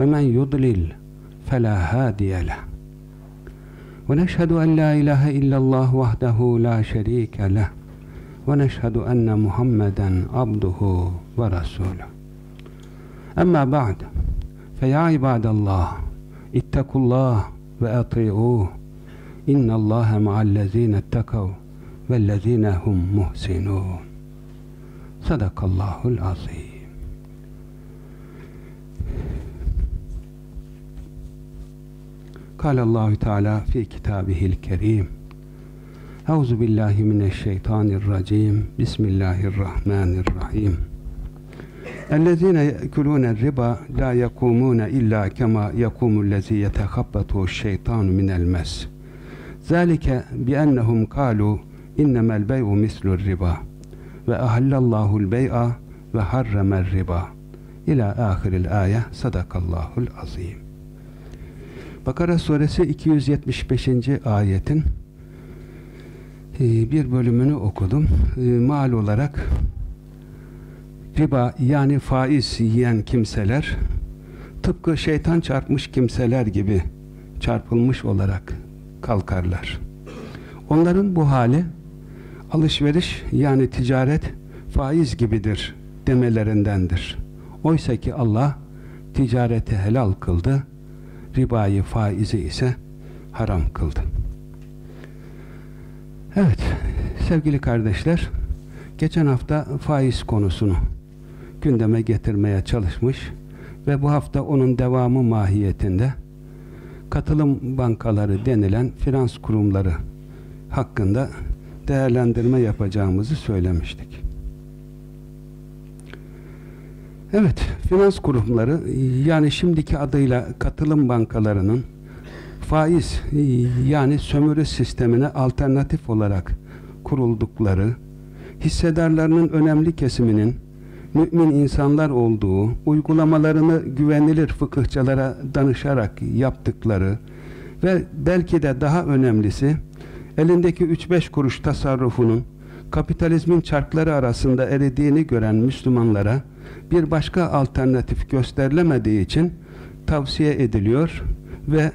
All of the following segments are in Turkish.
ومن يضلل فلا هادي له. ونشهد أن لا إله إلا الله وحده لا شريك له. ونشهد أن محمدا عبده ورسوله. أما بعد فيا عباد الله اتقوا الله وأطيعوه. إن الله مع الذين اتقوا والذين هم محسنون. صدق الله العظيم. في كتابه الكريم أعوذ بالله من الشيطان الرجيم بسم الله الرحمن الرحيم الذين يأكلون الربا لا يقومون إلا كما يقوم الذي يتخبطه الشيطان من المس ذلك بأنهم قالوا إنما البيع مثل الربا وأهل الله البيع وحرم الربا إلى آخر الآية صدق الله العظيم Bakara suresi 275. ayetin bir bölümünü okudum. Mal olarak riba yani faiz yiyen kimseler tıpkı şeytan çarpmış kimseler gibi çarpılmış olarak kalkarlar. Onların bu hali alışveriş yani ticaret faiz gibidir demelerindendir. Oysa ki Allah ticareti helal kıldı, ribayı faizi ise haram kıldı. Evet, sevgili kardeşler, geçen hafta faiz konusunu gündeme getirmeye çalışmış ve bu hafta onun devamı mahiyetinde katılım bankaları denilen finans kurumları hakkında değerlendirme yapacağımızı söylemiştik. Evet, finans kurumları yani şimdiki adıyla katılım bankalarının faiz yani sömürü sistemine alternatif olarak kuruldukları, hissedarlarının önemli kesiminin mümin insanlar olduğu, uygulamalarını güvenilir fıkıhçalara danışarak yaptıkları ve belki de daha önemlisi elindeki 3-5 kuruş tasarrufunun kapitalizmin çarkları arasında eridiğini gören Müslümanlara bir başka alternatif gösterilemediği için tavsiye ediliyor ve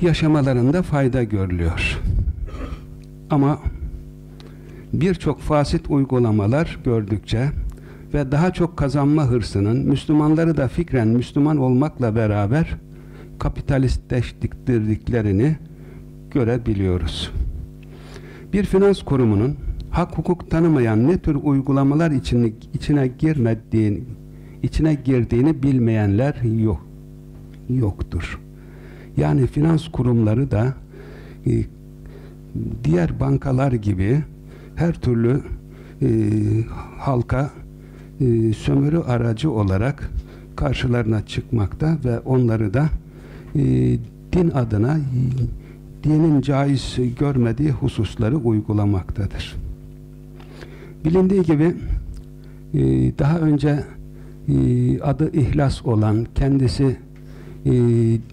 yaşamalarında fayda görülüyor. Ama birçok fasit uygulamalar gördükçe ve daha çok kazanma hırsının Müslümanları da fikren Müslüman olmakla beraber kapitalistleştirdiklerini görebiliyoruz. Bir finans kurumunun hak hukuk tanımayan ne tür uygulamalar içine, içine girmediğini içine girdiğini bilmeyenler yok yoktur. Yani finans kurumları da e, diğer bankalar gibi her türlü e, halka e, sömürü aracı olarak karşılarına çıkmakta ve onları da e, din adına dinin caiz görmediği hususları uygulamaktadır. Bilindiği gibi e, daha önce e, adı ihlas olan kendisi e,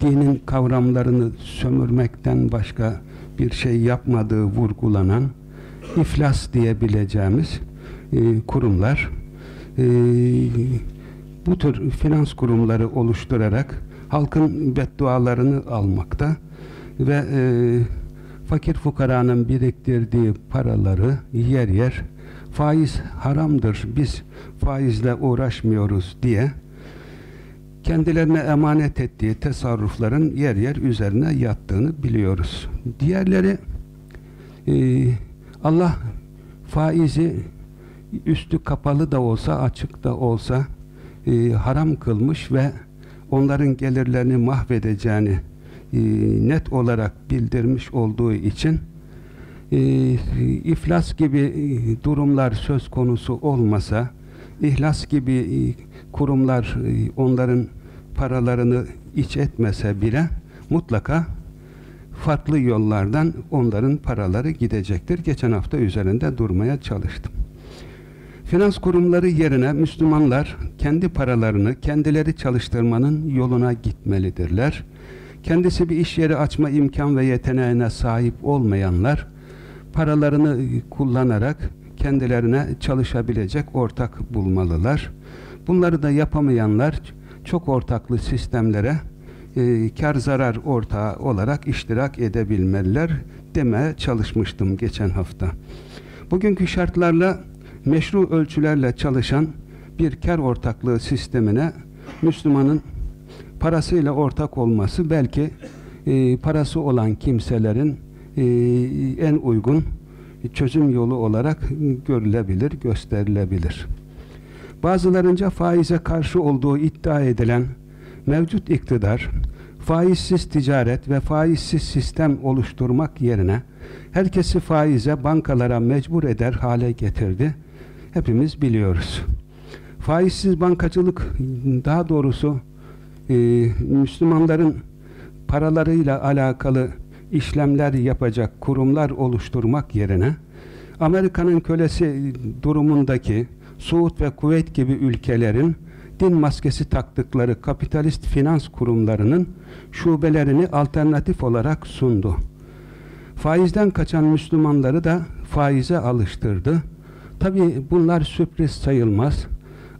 dinin kavramlarını sömürmekten başka bir şey yapmadığı vurgulanan iflas diyebileceğimiz e, kurumlar bu tür finans kurumları oluşturarak halkın beddualarını almakta ve e, fakir fukaranın biriktirdiği paraları yer yer faiz haramdır biz faizle uğraşmıyoruz diye kendilerine emanet ettiği tasarrufların yer yer üzerine yattığını biliyoruz. Diğerleri e, Allah faizi üstü kapalı da olsa açık da olsa e, haram kılmış ve onların gelirlerini mahvedeceğini e, net olarak bildirmiş olduğu için iflas gibi e, durumlar söz konusu olmasa İhlas gibi e, kurumlar e, onların paralarını iç etmese bile mutlaka farklı yollardan onların paraları gidecektir. Geçen hafta üzerinde durmaya çalıştım. Finans kurumları yerine Müslümanlar kendi paralarını kendileri çalıştırmanın yoluna gitmelidirler. Kendisi bir iş yeri açma imkan ve yeteneğine sahip olmayanlar paralarını kullanarak kendilerine çalışabilecek ortak bulmalılar. Bunları da yapamayanlar çok ortaklı sistemlere e, kar zarar ortağı olarak iştirak edebilmeliler demeye çalışmıştım geçen hafta. Bugünkü şartlarla meşru ölçülerle çalışan bir kar ortaklığı sistemine Müslümanın parasıyla ortak olması belki e, parası olan kimselerin e, en uygun çözüm yolu olarak görülebilir, gösterilebilir. Bazılarınca faize karşı olduğu iddia edilen mevcut iktidar, faizsiz ticaret ve faizsiz sistem oluşturmak yerine herkesi faize, bankalara mecbur eder hale getirdi. Hepimiz biliyoruz. Faizsiz bankacılık, daha doğrusu e, Müslümanların paralarıyla alakalı işlemler yapacak kurumlar oluşturmak yerine Amerika'nın kölesi durumundaki Suud ve Kuveyt gibi ülkelerin din maskesi taktıkları kapitalist finans kurumlarının şubelerini alternatif olarak sundu. Faizden kaçan Müslümanları da faize alıştırdı. Tabi bunlar sürpriz sayılmaz.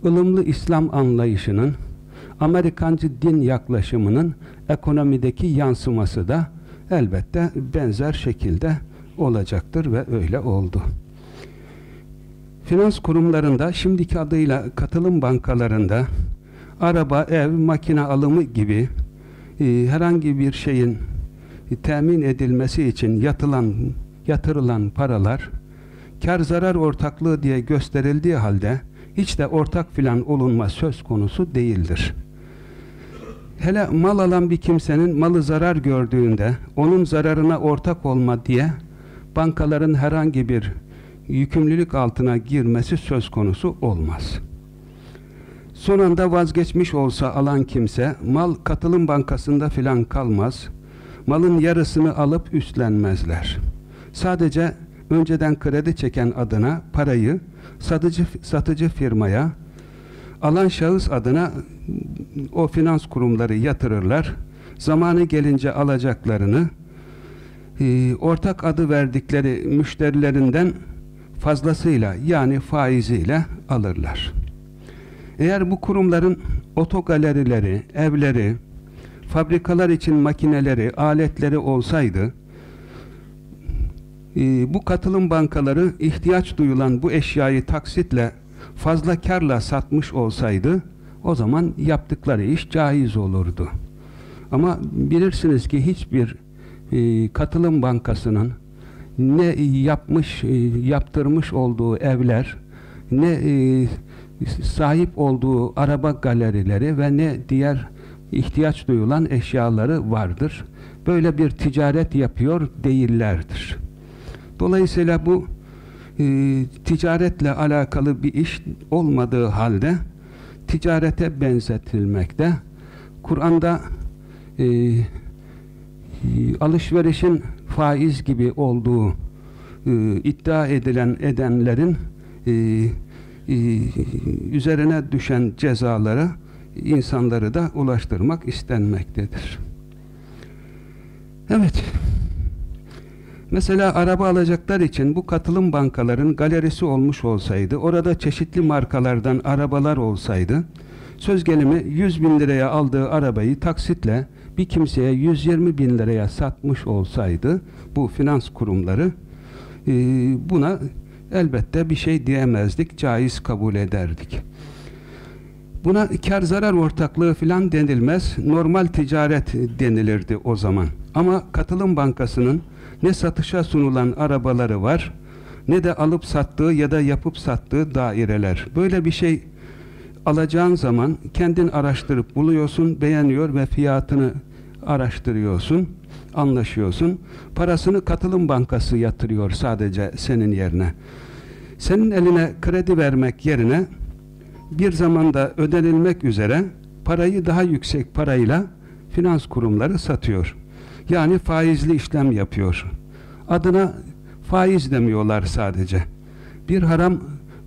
Ilımlı İslam anlayışının, Amerikancı din yaklaşımının ekonomideki yansıması da elbette benzer şekilde olacaktır ve öyle oldu. Finans kurumlarında şimdiki adıyla katılım bankalarında araba, ev, makine alımı gibi e, herhangi bir şeyin e, temin edilmesi için yatılan yatırılan paralar kar zarar ortaklığı diye gösterildiği halde hiç de ortak filan olunma söz konusu değildir. Hele mal alan bir kimsenin malı zarar gördüğünde onun zararına ortak olma diye bankaların herhangi bir yükümlülük altına girmesi söz konusu olmaz. Son anda vazgeçmiş olsa alan kimse mal katılım bankasında filan kalmaz. Malın yarısını alıp üstlenmezler. Sadece önceden kredi çeken adına parayı satıcı, satıcı firmaya alan şahıs adına o finans kurumları yatırırlar. Zamanı gelince alacaklarını e, ortak adı verdikleri müşterilerinden fazlasıyla yani faiziyle alırlar. Eğer bu kurumların otogalerileri, evleri, fabrikalar için makineleri, aletleri olsaydı e, bu katılım bankaları ihtiyaç duyulan bu eşyayı taksitle fazla karla satmış olsaydı o zaman yaptıkları iş caiz olurdu. Ama bilirsiniz ki hiçbir e, katılım bankasının ne yapmış, e, yaptırmış olduğu evler, ne e, sahip olduğu araba galerileri ve ne diğer ihtiyaç duyulan eşyaları vardır. Böyle bir ticaret yapıyor değillerdir. Dolayısıyla bu e, ticaretle alakalı bir iş olmadığı halde ticarete benzetilmekte. Kur'an'da e, alışverişin faiz gibi olduğu e, iddia edilen edenlerin e, e, üzerine düşen cezaları insanları da ulaştırmak istenmektedir. Evet. Mesela araba alacaklar için bu katılım bankaların galerisi olmuş olsaydı, orada çeşitli markalardan arabalar olsaydı, söz gelimi 100 bin liraya aldığı arabayı taksitle bir kimseye 120 bin liraya satmış olsaydı bu finans kurumları e, buna elbette bir şey diyemezdik, caiz kabul ederdik. Buna kar zarar ortaklığı filan denilmez, normal ticaret denilirdi o zaman. Ama katılım bankasının ne satışa sunulan arabaları var, ne de alıp sattığı ya da yapıp sattığı daireler. Böyle bir şey alacağın zaman kendin araştırıp buluyorsun, beğeniyor ve fiyatını araştırıyorsun, anlaşıyorsun. Parasını katılım bankası yatırıyor sadece senin yerine. Senin eline kredi vermek yerine bir zamanda ödenilmek üzere parayı daha yüksek parayla finans kurumları satıyor. Yani faizli işlem yapıyor. Adına faiz demiyorlar sadece. Bir haram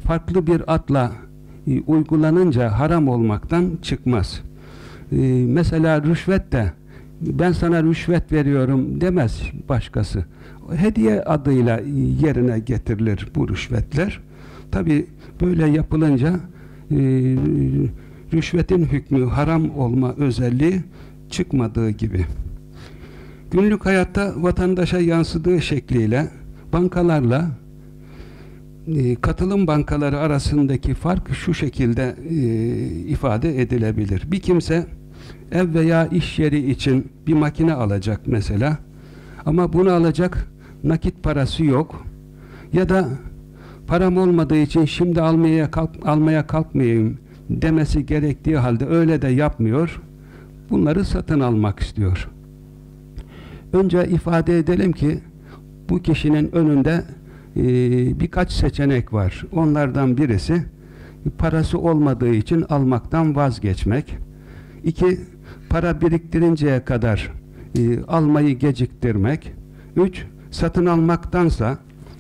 farklı bir atla e, uygulanınca haram olmaktan çıkmaz. E, mesela rüşvet de ben sana rüşvet veriyorum demez başkası. Hediye adıyla yerine getirilir bu rüşvetler. Tabi böyle yapılınca e, rüşvetin hükmü haram olma özelliği çıkmadığı gibi. Günlük hayatta vatandaşa yansıdığı şekliyle bankalarla e, katılım bankaları arasındaki fark şu şekilde e, ifade edilebilir. Bir kimse ev veya iş yeri için bir makine alacak mesela ama bunu alacak nakit parası yok ya da param olmadığı için şimdi almaya kalk, almaya kalkmayayım demesi gerektiği halde öyle de yapmıyor. Bunları satın almak istiyor. Önce ifade edelim ki bu kişinin önünde e, birkaç seçenek var. Onlardan birisi parası olmadığı için almaktan vazgeçmek. İki, para biriktirinceye kadar e, almayı geciktirmek. Üç, satın almaktansa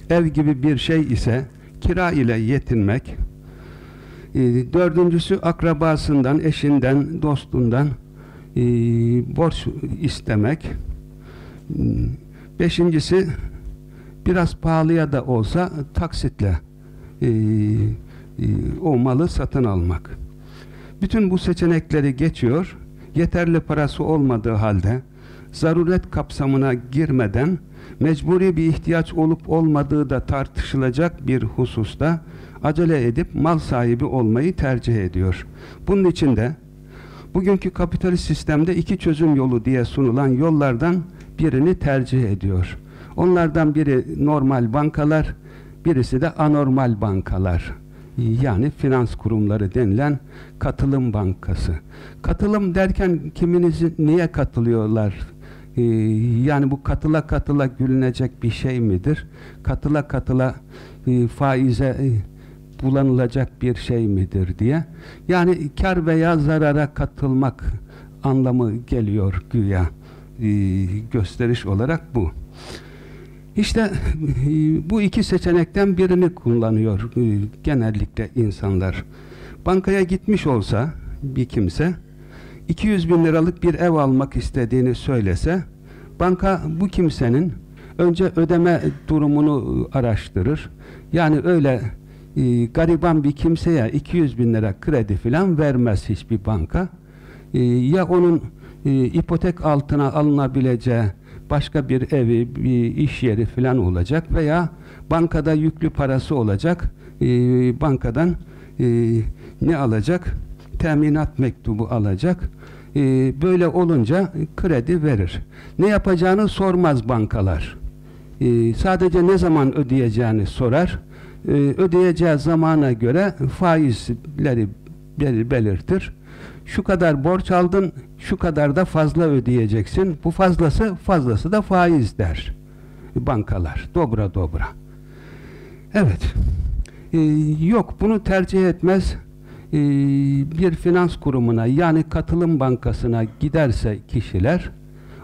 ev gibi bir şey ise kira ile yetinmek. E, dördüncüsü akrabasından, eşinden, dostundan e, borç istemek. Beşincisi biraz pahalıya da olsa taksitle e, e, o malı satın almak. Bütün bu seçenekleri geçiyor. Yeterli parası olmadığı halde zaruret kapsamına girmeden mecburi bir ihtiyaç olup olmadığı da tartışılacak bir hususta acele edip mal sahibi olmayı tercih ediyor. Bunun için de bugünkü kapitalist sistemde iki çözüm yolu diye sunulan yollardan birini tercih ediyor. Onlardan biri normal bankalar, birisi de anormal bankalar. Yani finans kurumları denilen katılım bankası. Katılım derken kiminiz niye katılıyorlar? Ee, yani bu katıla katıla gülünecek bir şey midir? Katıla katıla e, faize e, bulanılacak bir şey midir diye. Yani kar veya zarara katılmak anlamı geliyor güya. E, gösteriş olarak bu. İşte e, bu iki seçenekten birini kullanıyor e, genellikle insanlar. Bankaya gitmiş olsa bir kimse 200 bin liralık bir ev almak istediğini söylese banka bu kimsenin önce ödeme durumunu araştırır. Yani öyle gariban bir kimseye 200 bin lira kredi filan vermez hiçbir banka. Ya onun e, ipotek altına alınabileceği başka bir evi, bir iş yeri falan olacak veya bankada yüklü parası olacak. E, bankadan e, ne alacak? Teminat mektubu alacak. E, böyle olunca kredi verir. Ne yapacağını sormaz bankalar. Sadece ne zaman ödeyeceğini sorar. Ödeyeceği zamana göre faizleri belirtir şu kadar borç aldın, şu kadar da fazla ödeyeceksin. Bu fazlası, fazlası da faiz der. Bankalar, dobra dobra. Evet. Ee, yok, bunu tercih etmez. Ee, bir finans kurumuna, yani katılım bankasına giderse kişiler,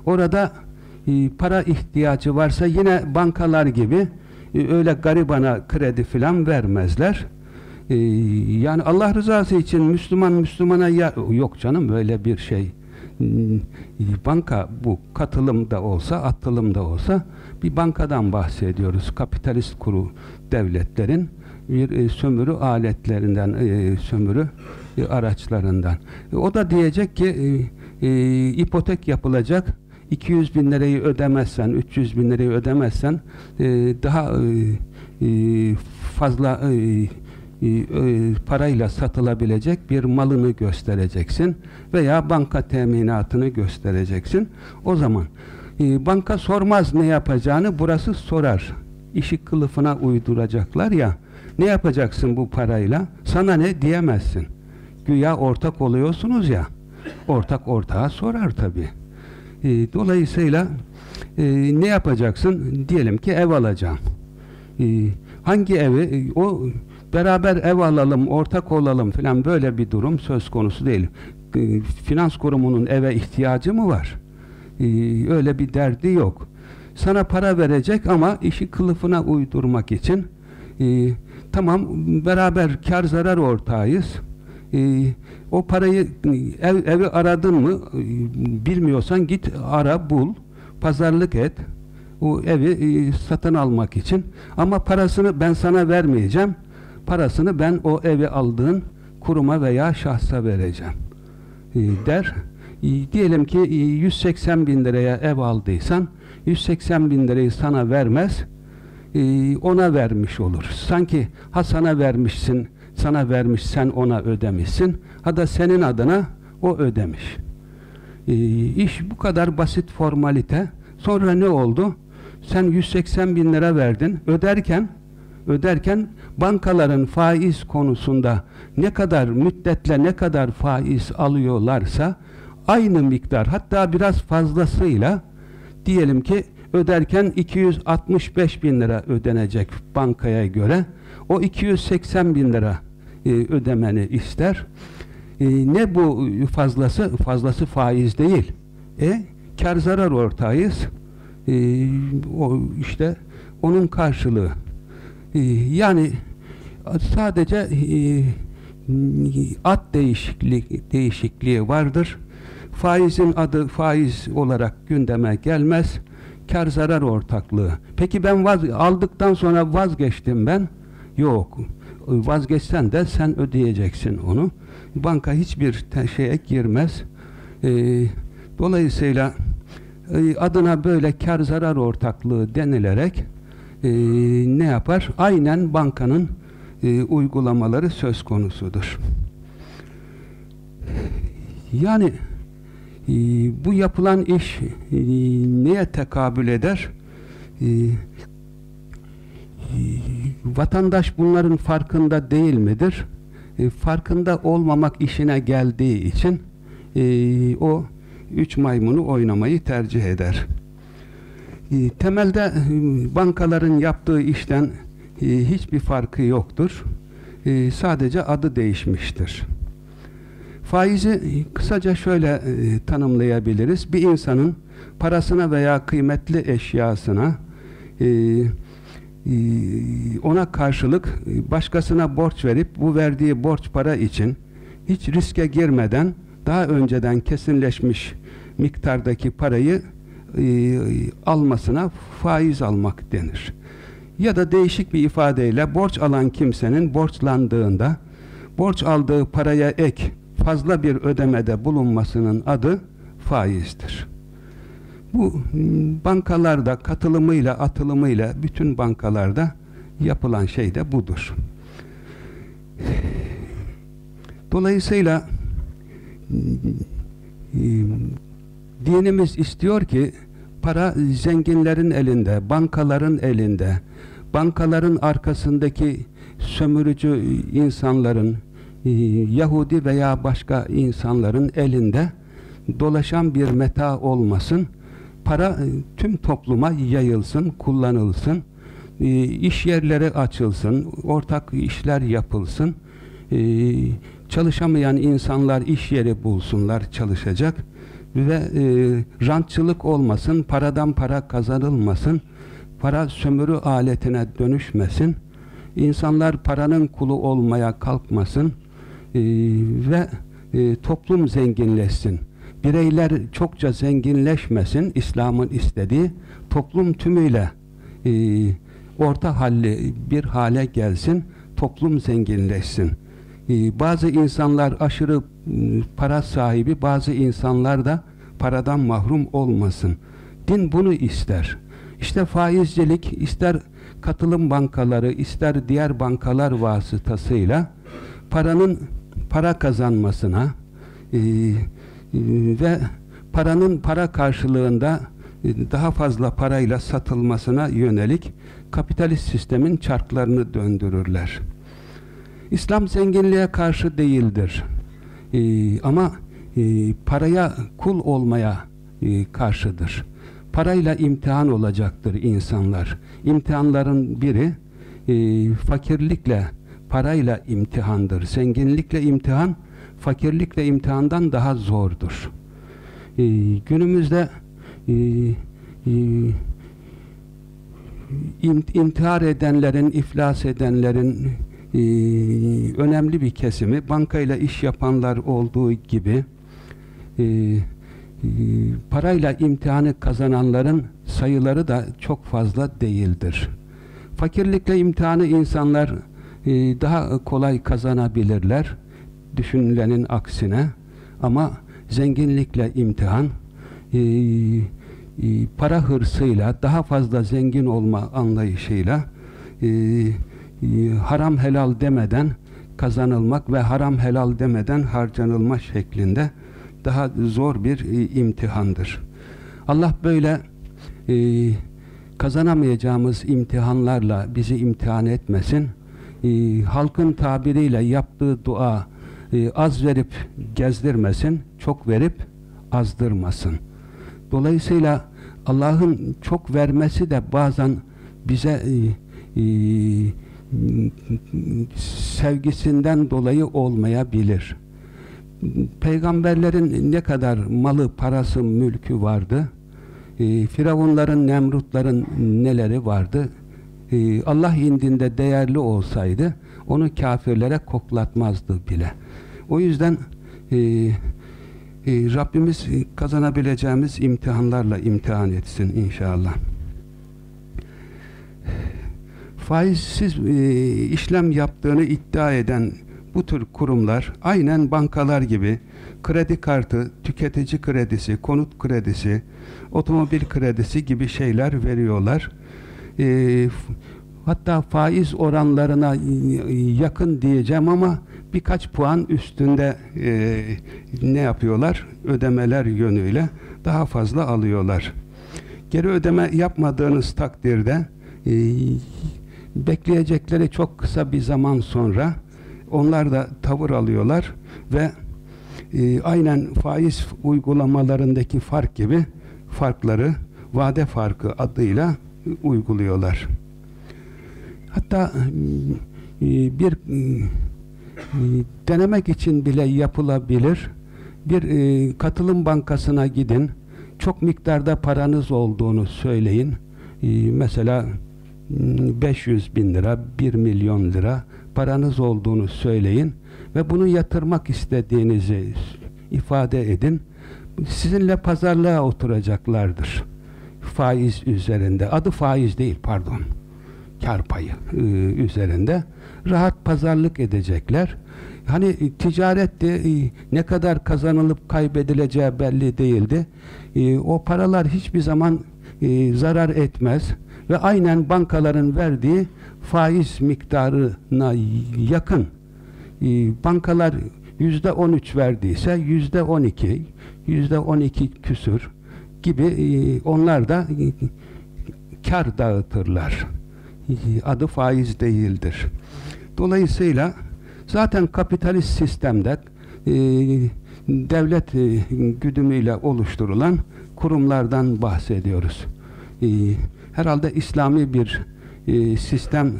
orada e, para ihtiyacı varsa yine bankalar gibi e, öyle garibana kredi filan vermezler ee, yani Allah rızası için Müslüman Müslümana ya yok canım böyle bir şey. Hmm, banka bu katılım da olsa atılım da olsa bir bankadan bahsediyoruz. Kapitalist kuru devletlerin bir e, sömürü aletlerinden e, sömürü e, araçlarından. E, o da diyecek ki e, e, ipotek yapılacak. 200 bin lirayı ödemezsen 300 bin lirayı ödemezsen e, daha e, e, fazla e, e, e, parayla satılabilecek bir malını göstereceksin veya banka teminatını göstereceksin. O zaman e, banka sormaz ne yapacağını, burası sorar. İşi kılıfına uyduracaklar ya, ne yapacaksın bu parayla? Sana ne diyemezsin. Güya ortak oluyorsunuz ya, ortak ortağa sorar tabi. E, dolayısıyla e, ne yapacaksın? Diyelim ki ev alacağım. E, hangi evi? E, o beraber ev alalım, ortak olalım falan böyle bir durum söz konusu değil. Finans kurumunun eve ihtiyacı mı var? E, öyle bir derdi yok. Sana para verecek ama işi kılıfına uydurmak için e, tamam beraber kar zarar ortağıyız. E, o parayı ev, evi aradın mı bilmiyorsan git ara bul pazarlık et o evi satın almak için ama parasını ben sana vermeyeceğim parasını ben o evi aldığın kuruma veya şahsa vereceğim e, der. E, diyelim ki e, 180 bin liraya ev aldıysan 180 bin lirayı sana vermez e, ona vermiş olur. Sanki ha sana vermişsin sana vermiş sen ona ödemişsin. Ha da senin adına o ödemiş. E, iş bu kadar basit formalite. Sonra ne oldu? Sen 180 bin lira verdin. Öderken öderken bankaların faiz konusunda ne kadar müddetle ne kadar faiz alıyorlarsa aynı miktar hatta biraz fazlasıyla diyelim ki öderken 265 bin lira ödenecek bankaya göre o 280 bin lira e, ödemeni ister. E, ne bu fazlası? Fazlası faiz değil. E kar zarar ortağıyız. E, o işte onun karşılığı. E, yani sadece e, ad değişikliği, değişikliği vardır. Faizin adı faiz olarak gündeme gelmez. Kar zarar ortaklığı. Peki ben vaz, aldıktan sonra vazgeçtim ben. Yok vazgeçsen de sen ödeyeceksin onu. Banka hiçbir şeye girmez. E, dolayısıyla adına böyle kar zarar ortaklığı denilerek e, ne yapar? Aynen bankanın e, uygulamaları söz konusudur. Yani e, bu yapılan iş e, neye tekabül eder? E, vatandaş bunların farkında değil midir? E, farkında olmamak işine geldiği için e, o üç maymunu oynamayı tercih eder. E, temelde e, bankaların yaptığı işten e, hiçbir farkı yoktur. E, sadece adı değişmiştir. Faizi kısaca şöyle e, tanımlayabiliriz. Bir insanın parasına veya kıymetli eşyasına e, ee, ona karşılık e, başkasına borç verip bu verdiği borç para için hiç riske girmeden daha önceden kesinleşmiş miktardaki parayı e, almasına faiz almak denir. Ya da değişik bir ifadeyle borç alan kimsenin borçlandığında borç aldığı paraya ek fazla bir ödemede bulunmasının adı faizdir. Bu bankalarda katılımıyla, atılımıyla bütün bankalarda yapılan şey de budur. Dolayısıyla dinimiz istiyor ki para zenginlerin elinde, bankaların elinde, bankaların arkasındaki sömürücü insanların, Yahudi veya başka insanların elinde dolaşan bir meta olmasın. Para e, tüm topluma yayılsın, kullanılsın, e, iş yerleri açılsın, ortak işler yapılsın, e, çalışamayan insanlar iş yeri bulsunlar, çalışacak ve rantçılık olmasın, paradan para kazanılmasın, para sömürü aletine dönüşmesin, insanlar paranın kulu olmaya kalkmasın ve toplum zenginleşsin bireyler çokça zenginleşmesin, İslam'ın istediği toplum tümüyle e, orta halli bir hale gelsin, toplum zenginleşsin. E, bazı insanlar aşırı para sahibi, bazı insanlar da paradan mahrum olmasın. Din bunu ister. İşte faizcilik ister katılım bankaları, ister diğer bankalar vasıtasıyla paranın para kazanmasına, e, ee, ve paranın para karşılığında e, daha fazla parayla satılmasına yönelik kapitalist sistemin çarklarını döndürürler. İslam zenginliğe karşı değildir. Ee, ama e, paraya kul olmaya e, karşıdır. Parayla imtihan olacaktır insanlar. İmtihanların biri e, fakirlikle parayla imtihandır. Zenginlikle imtihan, fakirlikle imtihandan daha zordur. Ee, günümüzde e, e, intihar edenlerin, iflas edenlerin e, önemli bir kesimi bankayla iş yapanlar olduğu gibi e, e, parayla imtihanı kazananların sayıları da çok fazla değildir. Fakirlikle imtihanı insanlar e, daha kolay kazanabilirler düşünülenin aksine ama zenginlikle imtihan e, para hırsıyla daha fazla zengin olma anlayışıyla e, haram helal demeden kazanılmak ve haram helal demeden harcanılma şeklinde daha zor bir e, imtihandır. Allah böyle e, kazanamayacağımız imtihanlarla bizi imtihan etmesin. E, halkın tabiriyle yaptığı dua e, az verip gezdirmesin, çok verip azdırmasın. Dolayısıyla Allah'ın çok vermesi de bazen bize e, e, sevgisinden dolayı olmayabilir. Peygamberlerin ne kadar malı, parası, mülkü vardı? E, Firavunların, Nemrutların neleri vardı? E, Allah indinde değerli olsaydı onu kafirlere koklatmazdı bile. O yüzden e, Rabbimiz kazanabileceğimiz imtihanlarla imtihan etsin inşallah. Faizsiz e, işlem yaptığını iddia eden bu tür kurumlar aynen bankalar gibi kredi kartı, tüketici kredisi, konut kredisi, otomobil kredisi gibi şeyler veriyorlar. E, hatta faiz oranlarına yakın diyeceğim ama birkaç puan üstünde e, ne yapıyorlar? Ödemeler yönüyle daha fazla alıyorlar. Geri ödeme yapmadığınız takdirde e, bekleyecekleri çok kısa bir zaman sonra onlar da tavır alıyorlar ve e, aynen faiz uygulamalarındaki fark gibi farkları vade farkı adıyla uyguluyorlar. Hatta e, bir e, denemek için bile yapılabilir. Bir e, katılım bankasına gidin. Çok miktarda paranız olduğunu söyleyin. Mesela 500 bin lira, 1 milyon lira paranız olduğunu söyleyin ve bunu yatırmak istediğinizi ifade edin. Sizinle pazarlığa oturacaklardır. Faiz üzerinde. Adı faiz değil pardon. Kar payı e, üzerinde rahat pazarlık edecekler. Hani e, ticarette e, ne kadar kazanılıp kaybedileceği belli değildi. E, o paralar hiçbir zaman zarar etmez ve aynen bankaların verdiği faiz miktarına yakın bankalar yüzde on üç verdiyse yüzde on iki yüzde on iki küsür gibi onlar da kar dağıtırlar. Adı faiz değildir. Dolayısıyla zaten kapitalist sistemde devlet güdümüyle oluşturulan kurumlardan bahsediyoruz. Herhalde İslami bir e, sistem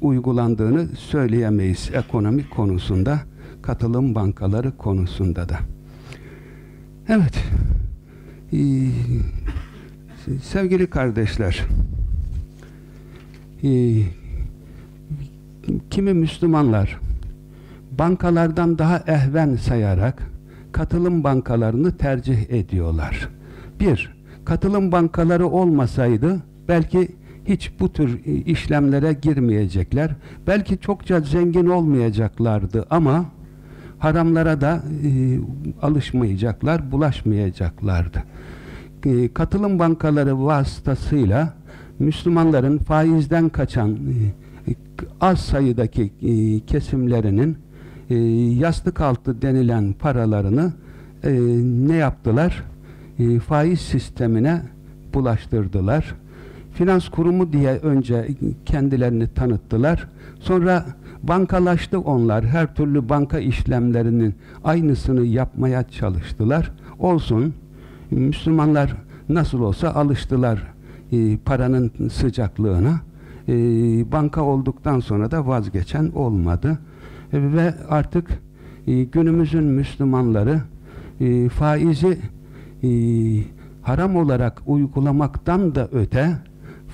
uygulandığını söyleyemeyiz ekonomik konusunda, katılım bankaları konusunda da. Evet, e, sevgili kardeşler, e, kimi Müslümanlar bankalardan daha ehven sayarak katılım bankalarını tercih ediyorlar. Bir, katılım bankaları olmasaydı belki hiç bu tür işlemlere girmeyecekler. Belki çokça zengin olmayacaklardı ama haramlara da e, alışmayacaklar, bulaşmayacaklardı. E, katılım bankaları vasıtasıyla Müslümanların faizden kaçan e, az sayıdaki e, kesimlerinin e, yastık altı denilen paralarını e, ne yaptılar? E, faiz sistemine bulaştırdılar. Finans kurumu diye önce kendilerini tanıttılar. Sonra bankalaştı onlar. Her türlü banka işlemlerinin aynısını yapmaya çalıştılar. Olsun. Müslümanlar nasıl olsa alıştılar e, paranın sıcaklığına e, banka olduktan sonra da vazgeçen olmadı. E, ve artık e, günümüzün Müslümanları e, faizi e, haram olarak uygulamaktan da öte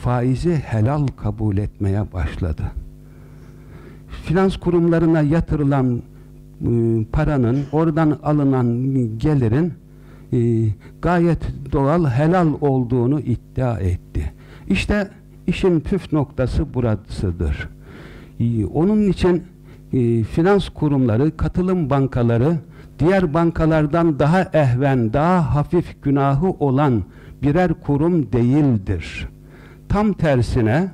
faizi helal kabul etmeye başladı. Finans kurumlarına yatırılan e, paranın, oradan alınan gelirin e, gayet doğal, helal olduğunu iddia etti. İşte işin püf noktası burasıdır. E, onun için e, finans kurumları, katılım bankaları diğer bankalardan daha ehven, daha hafif günahı olan birer kurum değildir. Tam tersine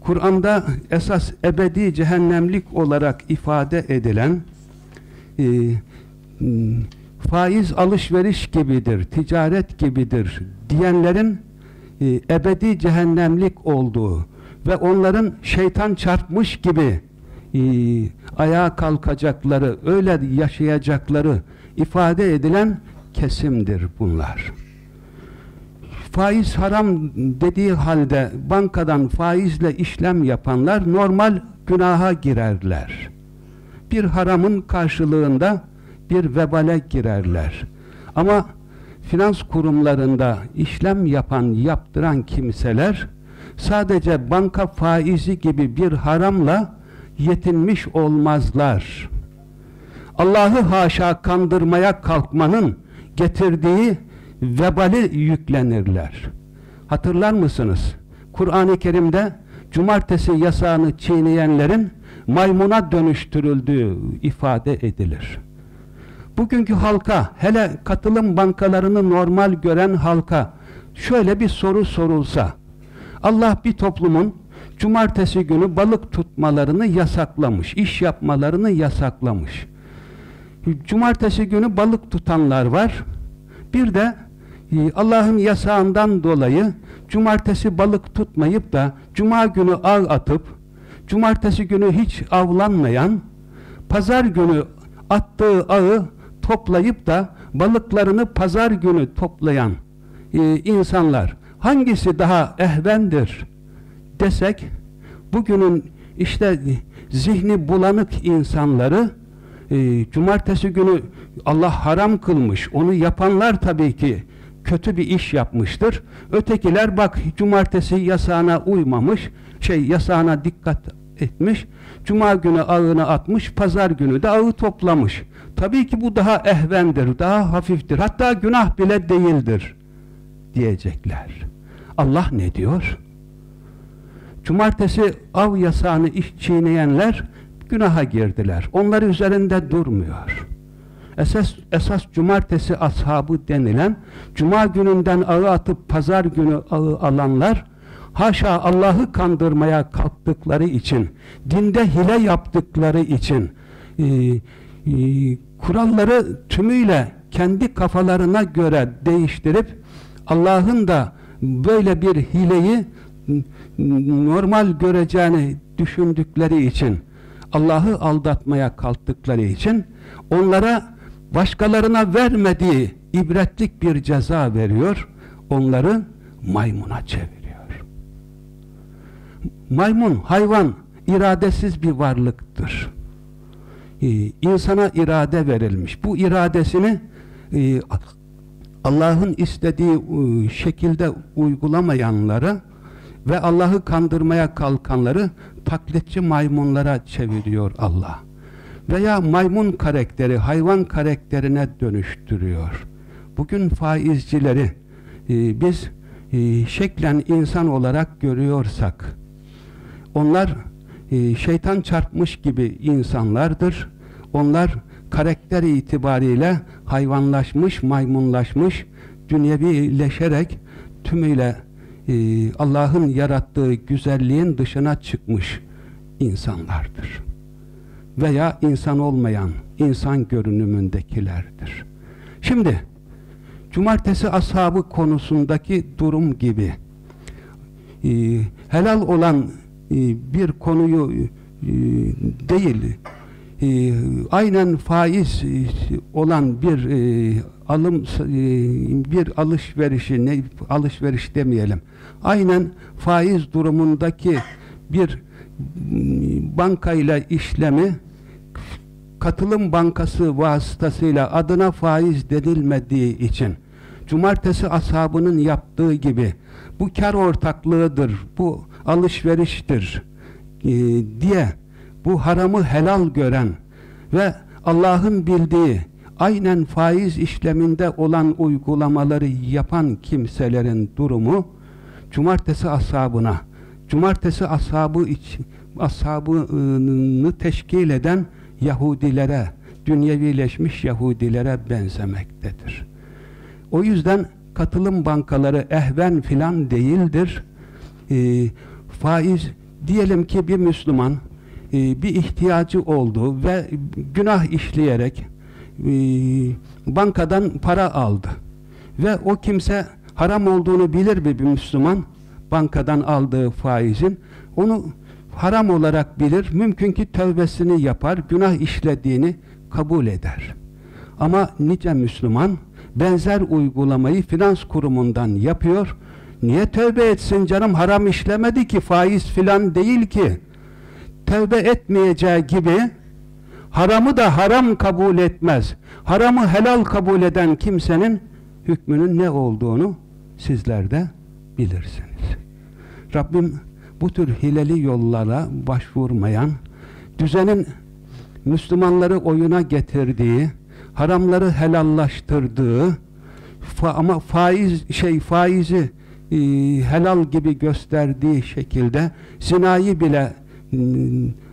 Kur'an'da esas ebedi cehennemlik olarak ifade edilen e, faiz alışveriş gibidir, ticaret gibidir diyenlerin e, ebedi cehennemlik olduğu ve onların şeytan çarpmış gibi e, ayağa kalkacakları, öyle yaşayacakları ifade edilen kesimdir bunlar. Faiz haram dediği halde bankadan faizle işlem yapanlar normal günaha girerler. Bir haramın karşılığında bir vebale girerler. Ama finans kurumlarında işlem yapan, yaptıran kimseler sadece banka faizi gibi bir haramla yetinmiş olmazlar. Allah'ı haşa kandırmaya kalkmanın getirdiği vebali yüklenirler. Hatırlar mısınız? Kur'an-ı Kerim'de cumartesi yasağını çiğneyenlerin maymuna dönüştürüldüğü ifade edilir. Bugünkü halka, hele katılım bankalarını normal gören halka şöyle bir soru sorulsa, Allah bir toplumun cumartesi günü balık tutmalarını yasaklamış, iş yapmalarını yasaklamış. Cumartesi günü balık tutanlar var. Bir de Allah'ın yasağından dolayı cumartesi balık tutmayıp da cuma günü ağ atıp cumartesi günü hiç avlanmayan pazar günü attığı ağı toplayıp da balıklarını pazar günü toplayan e, insanlar hangisi daha ehvendir desek bugünün işte zihni bulanık insanları e, cumartesi günü Allah haram kılmış onu yapanlar tabii ki kötü bir iş yapmıştır. Ötekiler bak cumartesi yasağına uymamış, şey yasağına dikkat etmiş, cuma günü ağını atmış, pazar günü de ağı toplamış. Tabii ki bu daha ehvendir, daha hafiftir, hatta günah bile değildir diyecekler. Allah ne diyor? Cumartesi av yasağını iş çiğneyenler günaha girdiler. Onlar üzerinde durmuyor. Esas, esas cumartesi ashabı denilen cuma gününden ağı atıp pazar günü ağı alanlar haşa Allah'ı kandırmaya kalktıkları için dinde hile yaptıkları için e, e, kuralları tümüyle kendi kafalarına göre değiştirip Allah'ın da böyle bir hileyi normal göreceğini düşündükleri için Allah'ı aldatmaya kalktıkları için onlara başkalarına vermediği ibretlik bir ceza veriyor, onları maymuna çeviriyor. Maymun, hayvan, iradesiz bir varlıktır. Ee, insana irade verilmiş. Bu iradesini e, Allah'ın istediği e, şekilde uygulamayanları ve Allah'ı kandırmaya kalkanları taklitçi maymunlara çeviriyor Allah veya maymun karakteri hayvan karakterine dönüştürüyor. Bugün faizcileri e, biz e, şeklen insan olarak görüyorsak onlar e, şeytan çarpmış gibi insanlardır. Onlar karakter itibariyle hayvanlaşmış, maymunlaşmış, dünyevileşerek tümüyle e, Allah'ın yarattığı güzelliğin dışına çıkmış insanlardır veya insan olmayan insan görünümündekilerdir. Şimdi cumartesi ashabı konusundaki durum gibi e, helal olan e, bir konuyu e, değil e, aynen faiz e, olan bir e, alım e, bir alışverişi ne alışveriş demeyelim. Aynen faiz durumundaki bir bankayla işlemi katılım bankası vasıtasıyla adına faiz denilmediği için cumartesi ashabının yaptığı gibi bu kar ortaklığıdır, bu alışveriştir e, diye bu haramı helal gören ve Allah'ın bildiği aynen faiz işleminde olan uygulamaları yapan kimselerin durumu cumartesi ashabına cumartesi ashabı iç, ashabını teşkil eden Yahudilere dünyevileşmiş Yahudilere benzemektedir. O yüzden katılım bankaları ehven filan değildir. E, faiz diyelim ki bir Müslüman e, bir ihtiyacı oldu ve günah işleyerek e, bankadan para aldı. Ve o kimse haram olduğunu bilir mi bir Müslüman? Bankadan aldığı faizin. Onu haram olarak bilir. Mümkün ki tövbesini yapar. Günah işlediğini kabul eder. Ama nice Müslüman benzer uygulamayı finans kurumundan yapıyor. Niye tövbe etsin canım? Haram işlemedi ki, faiz filan değil ki. Tövbe etmeyeceği gibi haramı da haram kabul etmez. Haramı helal kabul eden kimsenin hükmünün ne olduğunu sizler de bilirsiniz. Rabbim bu tür hileli yollara başvurmayan, düzenin Müslümanları oyuna getirdiği, haramları helallaştırdığı fa ama faiz şey faizi e, helal gibi gösterdiği şekilde zinayı bile e,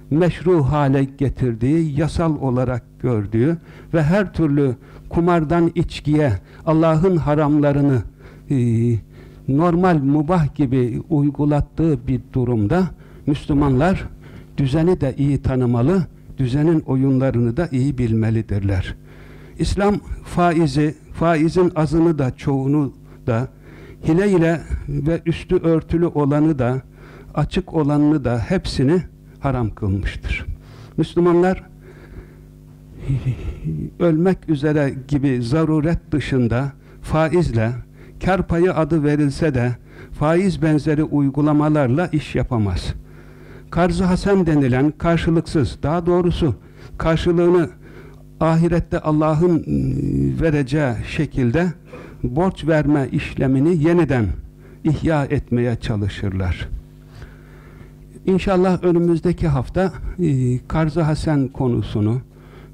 meşru hale getirdiği, yasal olarak gördüğü ve her türlü kumardan içkiye Allah'ın haramlarını e, normal mubah gibi uygulattığı bir durumda Müslümanlar düzeni de iyi tanımalı, düzenin oyunlarını da iyi bilmelidirler. İslam faizi, faizin azını da çoğunu da hile ile ve üstü örtülü olanı da açık olanını da hepsini haram kılmıştır. Müslümanlar ölmek üzere gibi zaruret dışında faizle kar payı adı verilse de faiz benzeri uygulamalarla iş yapamaz. Karzı hasen denilen karşılıksız, daha doğrusu karşılığını ahirette Allah'ın ıı, vereceği şekilde borç verme işlemini yeniden ihya etmeye çalışırlar. İnşallah önümüzdeki hafta e, Karzı Hasen konusunu,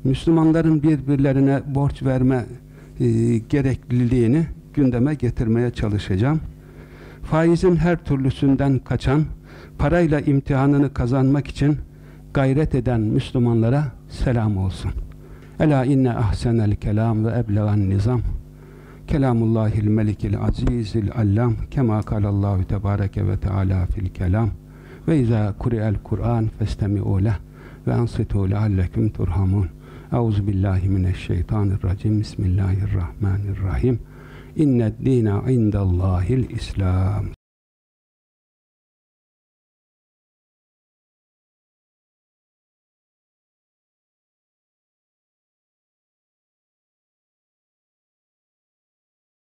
Müslümanların birbirlerine borç verme e, gerekliliğini gündeme getirmeye çalışacağım. Faizin her türlüsünden kaçan, parayla imtihanını kazanmak için gayret eden Müslümanlara selam olsun. Ela inne ahsenel kelam ve eblegan nizam. Kelamullahil melikil azizil allam kema kalallahu tebareke ve teala fil kelam ve izâ kuri'el Kur'an festemi'u leh ve ansitu leallekum turhamun. Euzu billahi mineşşeytanirracim. Bismillahirrahmanirrahim. İnned dîne indallâhil İslam.